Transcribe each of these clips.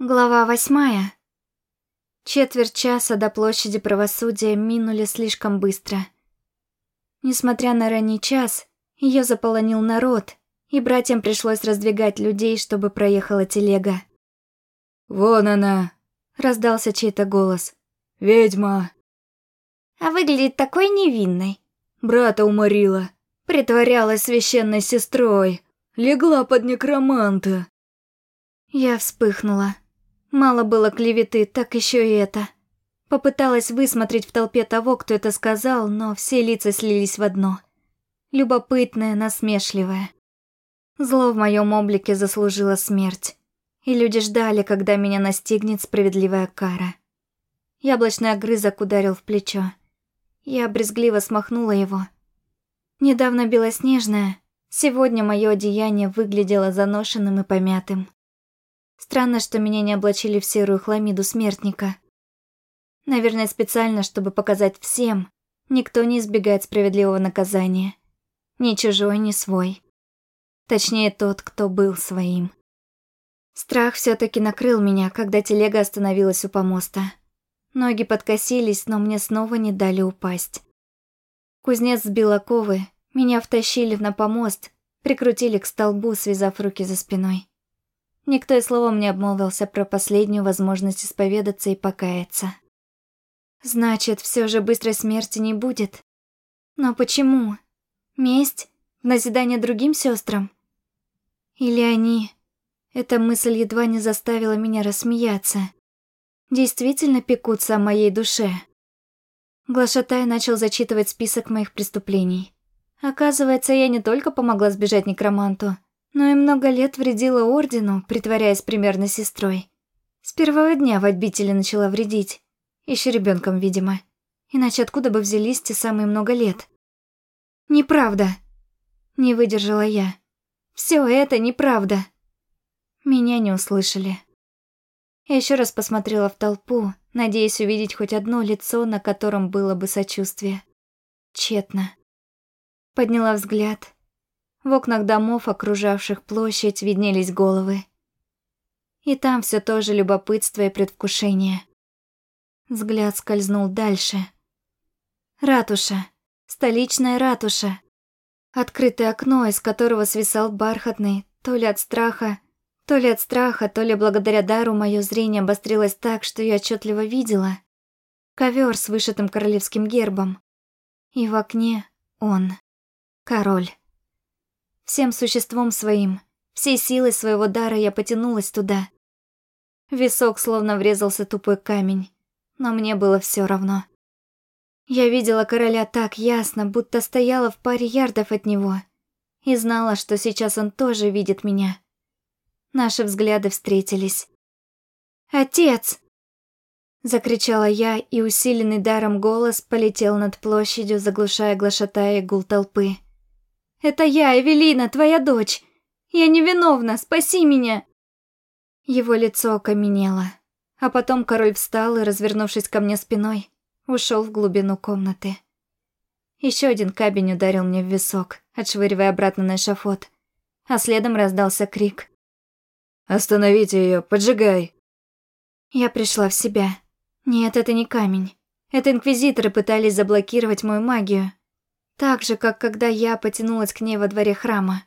Глава восьмая. Четверть часа до площади правосудия минули слишком быстро. Несмотря на ранний час, ее заполонил народ, и братьям пришлось раздвигать людей, чтобы проехала телега. «Вон она!» — раздался чей-то голос. «Ведьма!» «А выглядит такой невинной!» «Брата уморила, притворялась священной сестрой, легла под некроманта!» Я вспыхнула. Мало было клеветы, так еще и это. Попыталась высмотреть в толпе того, кто это сказал, но все лица слились в одно. Любопытное, насмешливое. Зло в моем облике заслужило смерть. И люди ждали, когда меня настигнет справедливая кара. Яблочный огрызок ударил в плечо. Я брезгливо смахнула его. Недавно белоснежное, сегодня мое одеяние выглядело заношенным и помятым. Странно, что меня не облачили в серую хламиду смертника. Наверное, специально, чтобы показать всем, никто не избегает справедливого наказания. Ни чужой, ни свой. Точнее, тот, кто был своим. Страх все таки накрыл меня, когда телега остановилась у помоста. Ноги подкосились, но мне снова не дали упасть. Кузнец сбил оковы, меня втащили на помост, прикрутили к столбу, связав руки за спиной. Никто и словом не обмолвился про последнюю возможность исповедаться и покаяться. Значит, все же быстрой смерти не будет. Но почему? Месть? Назидание другим сестрам? Или они... Эта мысль едва не заставила меня рассмеяться. Действительно пекутся о моей душе. Глашатай начал зачитывать список моих преступлений. Оказывается, я не только помогла сбежать некроманту, но и много лет вредила Ордену, притворяясь примерно сестрой. С первого дня в обители начала вредить. Еще ребенком, видимо. Иначе откуда бы взялись те самые много лет? Неправда. Не выдержала я. Все это неправда. Меня не услышали. Я еще раз посмотрела в толпу, надеясь увидеть хоть одно лицо, на котором было бы сочувствие. Тщетно. Подняла взгляд в окнах домов, окружавших площадь, виднелись головы. И там все тоже любопытство и предвкушение. Взгляд скользнул дальше. Ратуша. Столичная ратуша. Открытое окно, из которого свисал бархатный, то ли от страха, то ли от страха, то ли благодаря дару мое зрение обострилось так, что я отчетливо видела. Ковер с вышитым королевским гербом. И в окне он. Король. Всем существом своим, всей силой своего дара я потянулась туда. Висок словно врезался тупой камень, но мне было все равно. Я видела короля так ясно, будто стояла в паре ярдов от него, и знала, что сейчас он тоже видит меня. Наши взгляды встретились. «Отец!» Закричала я, и усиленный даром голос полетел над площадью, заглушая глашатая гул толпы. Это я, Эвелина, твоя дочь. Я невиновна, спаси меня!» Его лицо окаменело. А потом король встал и, развернувшись ко мне спиной, ушел в глубину комнаты. Еще один камень ударил мне в висок, отшвыривая обратно на эшафот. А следом раздался крик. «Остановите ее, поджигай!» Я пришла в себя. Нет, это не камень. Это инквизиторы пытались заблокировать мою магию, так же, как когда я потянулась к ней во дворе храма.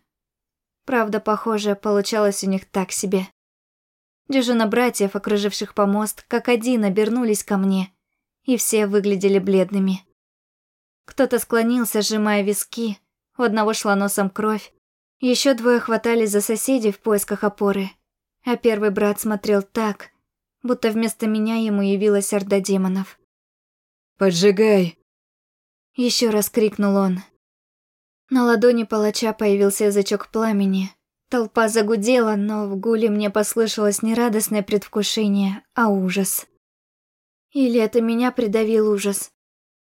Правда, похоже, получалось у них так себе. Дюжина братьев, окруживших помост, как один обернулись ко мне, и все выглядели бледными. Кто-то склонился, сжимая виски, у одного шла носом кровь, еще двое хватались за соседей в поисках опоры, а первый брат смотрел так, будто вместо меня ему явилась орда демонов. «Поджигай!» Еще раз крикнул он. На ладони палача появился язычок пламени. Толпа загудела, но в гуле мне послышалось не радостное предвкушение, а ужас. Или это меня придавил ужас.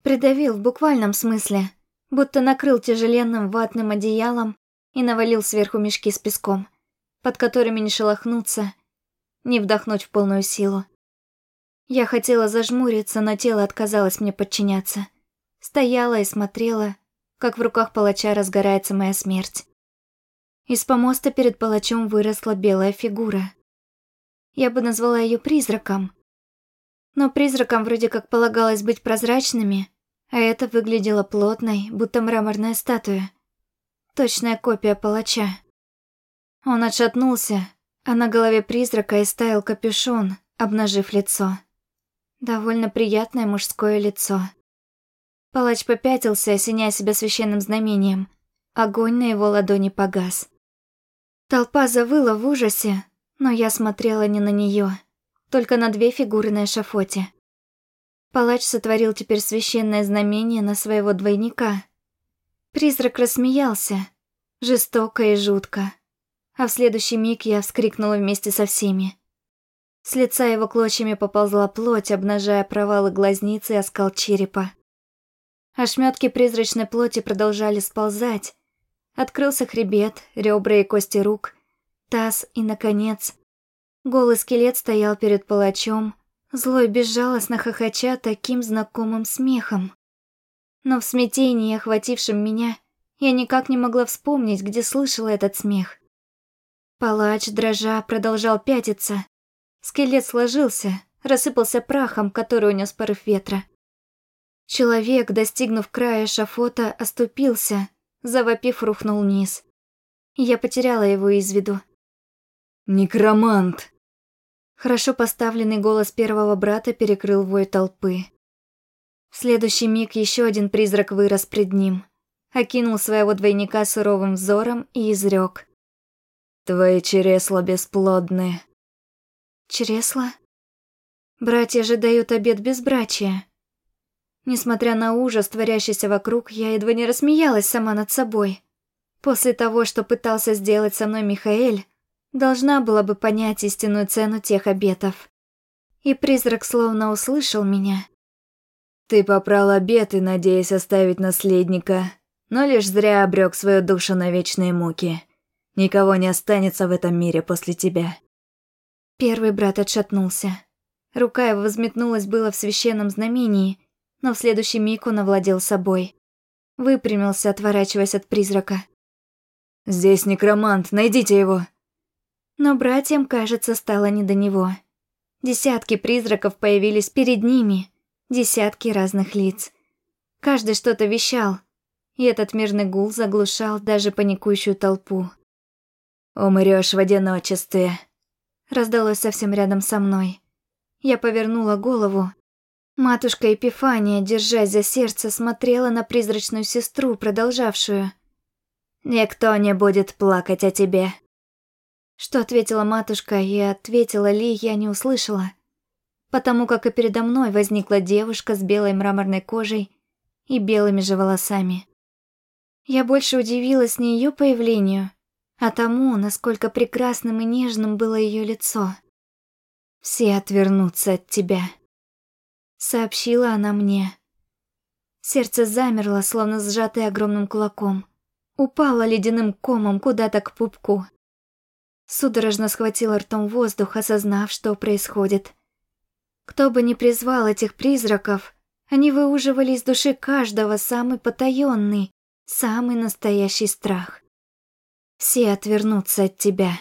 Придавил в буквальном смысле, будто накрыл тяжеленным ватным одеялом и навалил сверху мешки с песком, под которыми не шелохнуться, не вдохнуть в полную силу. Я хотела зажмуриться, но тело отказалось мне подчиняться. Стояла и смотрела, как в руках палача разгорается моя смерть. Из помоста перед палачом выросла белая фигура. Я бы назвала ее призраком. Но призракам вроде как полагалось быть прозрачными, а это выглядело плотной, будто мраморная статуя. Точная копия палача. Он отшатнулся, а на голове призрака истаял капюшон, обнажив лицо. Довольно приятное мужское лицо. Палач попятился, осеняя себя священным знамением. Огонь на его ладони погас. Толпа завыла в ужасе, но я смотрела не на нее, только на две фигуры на эшафоте. Палач сотворил теперь священное знамение на своего двойника. Призрак рассмеялся, жестоко и жутко. А в следующий миг я вскрикнула вместе со всеми. С лица его клочьями поползла плоть, обнажая провалы глазницы и оскал черепа. Ошметки призрачной плоти продолжали сползать. Открылся хребет, ребра и кости рук, таз и, наконец, голый скелет стоял перед палачом, злой безжалостно хохоча таким знакомым смехом. Но в смятении, охватившем меня, я никак не могла вспомнить, где слышала этот смех. Палач, дрожа, продолжал пятиться. Скелет сложился, рассыпался прахом, который унес порыв ветра. Человек, достигнув края шафота, оступился, завопив, рухнул вниз. Я потеряла его из виду. «Некромант!» Хорошо поставленный голос первого брата перекрыл вой толпы. В следующий миг еще один призрак вырос пред ним, окинул своего двойника суровым взором и изрек. «Твои чересла бесплодны». «Чересла?» Братья же дают обед безбрачия. Несмотря на ужас, творящийся вокруг, я едва не рассмеялась сама над собой. После того, что пытался сделать со мной Михаэль, должна была бы понять истинную цену тех обетов. И призрак словно услышал меня. «Ты попрал обеты, надеясь оставить наследника, но лишь зря обрек свою душу на вечные муки. Никого не останется в этом мире после тебя». Первый брат отшатнулся. Рука его взметнулась было в священном знамении, но в следующий миг он овладел собой. Выпрямился, отворачиваясь от призрака. «Здесь некромант, найдите его!» Но братьям, кажется, стало не до него. Десятки призраков появились перед ними, десятки разных лиц. Каждый что-то вещал, и этот мирный гул заглушал даже паникующую толпу. «Умрёшь в одиночестве», — раздалось совсем рядом со мной. Я повернула голову Матушка Епифания, держась за сердце, смотрела на призрачную сестру, продолжавшую. «Никто не будет плакать о тебе». Что ответила матушка и ответила ли, я не услышала. Потому как и передо мной возникла девушка с белой мраморной кожей и белыми же волосами. Я больше удивилась не ее появлению, а тому, насколько прекрасным и нежным было ее лицо. «Все отвернутся от тебя», сообщила она мне. Сердце замерло, словно сжатое огромным кулаком. Упало ледяным комом куда-то к пупку. Судорожно схватила ртом воздух, осознав, что происходит. Кто бы ни призвал этих призраков, они выуживали из души каждого самый потаённый, самый настоящий страх. Все отвернутся от тебя.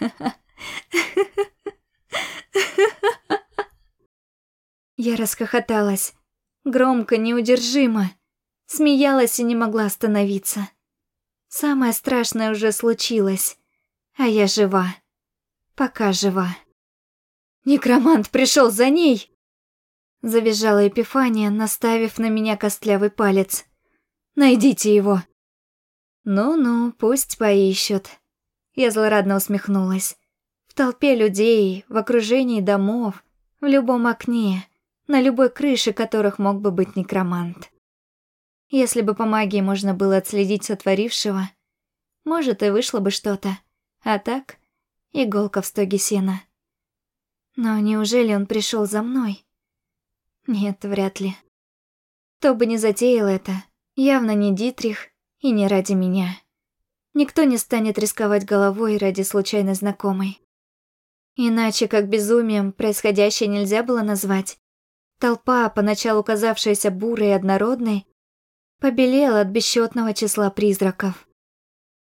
Я расхохоталась. Громко, неудержимо. Смеялась и не могла остановиться. Самое страшное уже случилось. А я жива. Пока жива. «Некромант пришел за ней!» Завизжала Эпифания, наставив на меня костлявый палец. «Найдите его!» «Ну-ну, пусть поищут». Я злорадно усмехнулась. В толпе людей, в окружении домов, в любом окне на любой крыше которых мог бы быть некромант. Если бы по магии можно было отследить сотворившего, может, и вышло бы что-то. А так, иголка в стоге сена. Но неужели он пришел за мной? Нет, вряд ли. Кто бы ни затеял это, явно не Дитрих и не ради меня. Никто не станет рисковать головой ради случайно знакомой. Иначе как безумием происходящее нельзя было назвать. Толпа, поначалу казавшаяся бурой и однородной, побелела от бесчетного числа призраков.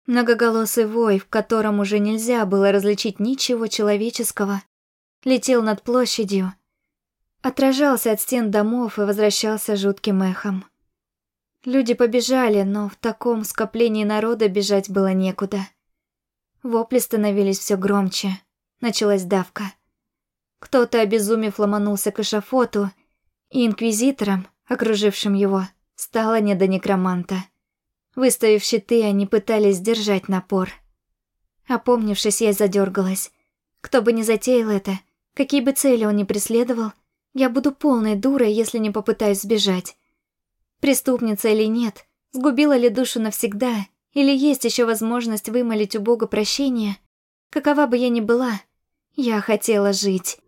Многоголосый вой, в котором уже нельзя было различить ничего человеческого, летел над площадью, отражался от стен домов и возвращался жутким эхом. Люди побежали, но в таком скоплении народа бежать было некуда. Вопли становились все громче. Началась давка. Кто-то, обезумев, ломанулся к эшафоту, и инквизиторам, окружившим его, стало не до некроманта. Выставив щиты, они пытались сдержать напор. Опомнившись, я задергалась. Кто бы ни затеял это, какие бы цели он ни преследовал, я буду полной дурой, если не попытаюсь сбежать. Преступница или нет, сгубила ли душу навсегда, или есть еще возможность вымолить у Бога прощения, какова бы я ни была, я хотела жить.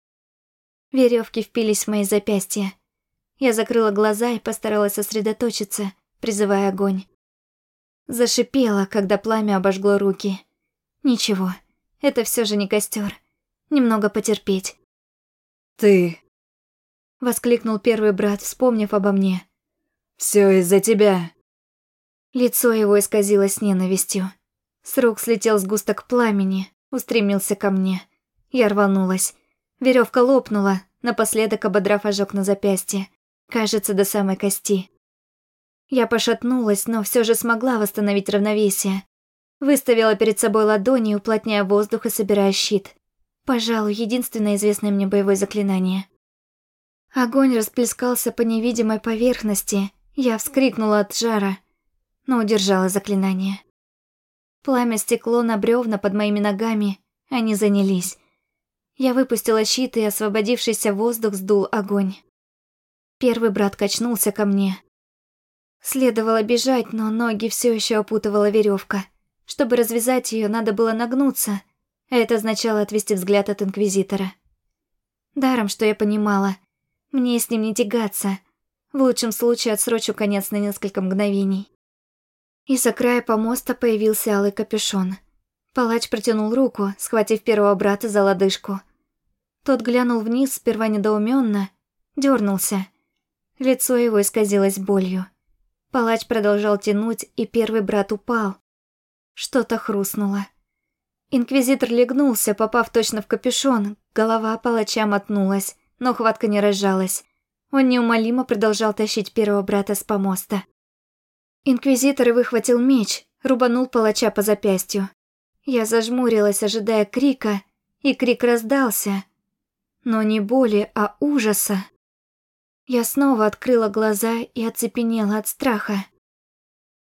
Веревки впились в мои запястья. Я закрыла глаза и постаралась сосредоточиться, призывая огонь. Зашипела, когда пламя обожгло руки. Ничего, это все же не костер. Немного потерпеть. «Ты...» Воскликнул первый брат, вспомнив обо мне. Все из-за тебя». Лицо его исказилось ненавистью. С рук слетел сгусток пламени, устремился ко мне. Я рванулась. Веревка лопнула, напоследок ободрав ожог на запястье. Кажется, до самой кости. Я пошатнулась, но все же смогла восстановить равновесие. Выставила перед собой ладони, уплотняя воздух и собирая щит. Пожалуй, единственное известное мне боевое заклинание. Огонь расплескался по невидимой поверхности, я вскрикнула от жара, но удержала заклинание. Пламя стекло на бревна под моими ногами, они занялись. Я выпустила щит, и освободившийся воздух сдул огонь. Первый брат качнулся ко мне. Следовало бежать, но ноги все еще опутывала веревка. Чтобы развязать ее, надо было нагнуться, это означало отвести взгляд от Инквизитора. Даром, что я понимала, мне с ним не тягаться, в лучшем случае отсрочу конец на несколько мгновений. Из-за края помоста появился алый капюшон. Палач протянул руку, схватив первого брата за лодыжку. Тот глянул вниз, сперва недоуменно, дернулся. Лицо его исказилось болью. Палач продолжал тянуть, и первый брат упал. Что-то хрустнуло. Инквизитор легнулся, попав точно в капюшон. Голова палача мотнулась, но хватка не разжалась. Он неумолимо продолжал тащить первого брата с помоста. Инквизитор выхватил меч, рубанул палача по запястью. Я зажмурилась, ожидая крика, и крик раздался. Но не боли, а ужаса. Я снова открыла глаза и оцепенела от страха.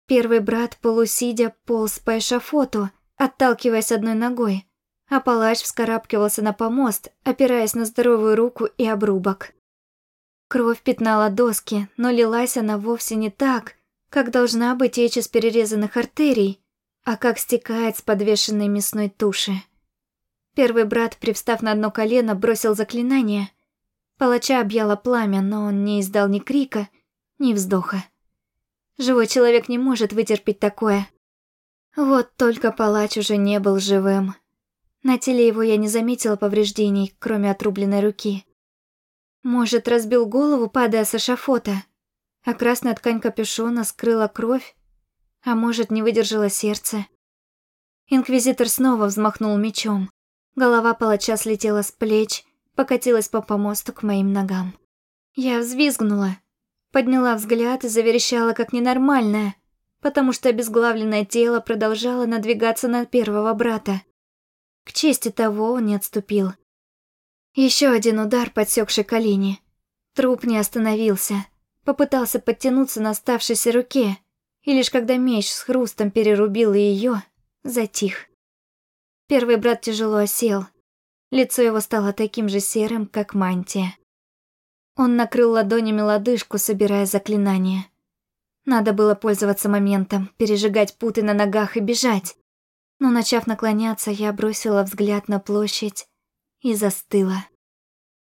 Первый брат, полусидя, полз по эшафоту, отталкиваясь одной ногой, а палач вскарабкивался на помост, опираясь на здоровую руку и обрубок. Кровь пятнала доски, но лилась она вовсе не так, как должна быть течь из перерезанных артерий, а как стекает с подвешенной мясной туши. Первый брат, привстав на одно колено, бросил заклинание. Палача объяло пламя, но он не издал ни крика, ни вздоха. Живой человек не может вытерпеть такое. Вот только палач уже не был живым. На теле его я не заметила повреждений, кроме отрубленной руки. Может, разбил голову, падая с эшафота, а красная ткань капюшона скрыла кровь, а может, не выдержало сердце. Инквизитор снова взмахнул мечом. Голова палача слетела с плеч, покатилась по помосту к моим ногам. Я взвизгнула, подняла взгляд и заверещала как ненормальная, потому что обезглавленное тело продолжало надвигаться на первого брата. К чести того он не отступил. Еще один удар, подсекший колени. Труп не остановился. Попытался подтянуться на оставшейся руке, и лишь когда меч с хрустом перерубил ее, затих. Первый брат тяжело осел. Лицо его стало таким же серым, как мантия. Он накрыл ладонями лодыжку, собирая заклинание. Надо было пользоваться моментом, пережигать путы на ногах и бежать. Но начав наклоняться, я бросила взгляд на площадь и застыла.